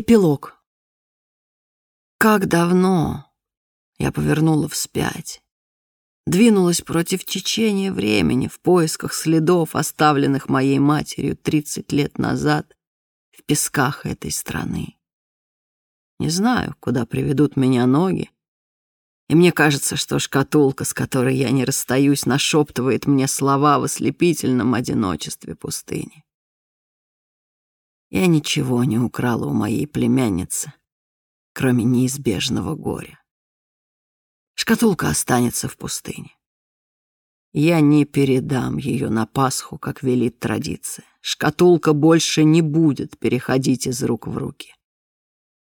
Эпилог. Как давно я повернула вспять, двинулась против течения времени в поисках следов, оставленных моей матерью 30 лет назад в песках этой страны. Не знаю, куда приведут меня ноги, и мне кажется, что шкатулка, с которой я не расстаюсь, нашептывает мне слова в ослепительном одиночестве пустыни. Я ничего не украла у моей племянницы, кроме неизбежного горя. Шкатулка останется в пустыне. Я не передам ее на Пасху, как велит традиция. Шкатулка больше не будет переходить из рук в руки.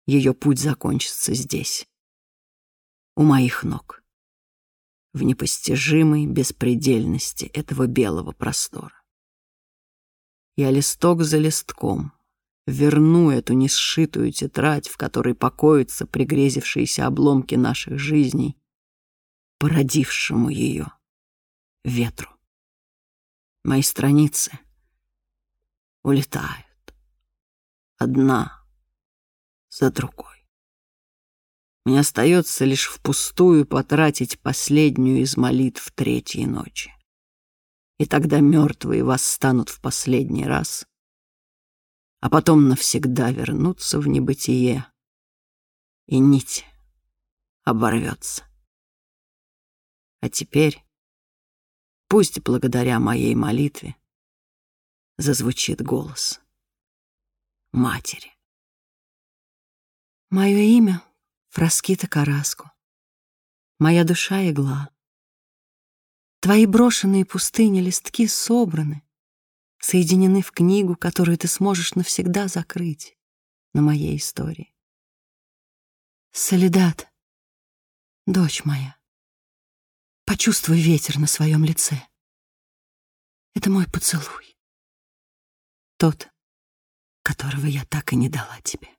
Ее путь закончится здесь, у моих ног, в непостижимой беспредельности этого белого простора. Я листок за листком верну эту несшитую тетрадь, в которой покоятся пригрезившиеся обломки наших жизней, породившему ее ветру. Мои страницы улетают одна за другой. Мне остается лишь впустую потратить последнюю из молитв третьей ночи. И тогда мертвые восстанут в последний раз — а потом навсегда вернуться в небытие, и нить оборвется. А теперь пусть благодаря моей молитве зазвучит голос матери. Мое имя — Фраскита Караску. Моя душа — игла. Твои брошенные пустыни листки собраны, соединены в книгу, которую ты сможешь навсегда закрыть на моей истории. Солидат, дочь моя, почувствуй ветер на своем лице. Это мой поцелуй. Тот, которого я так и не дала тебе.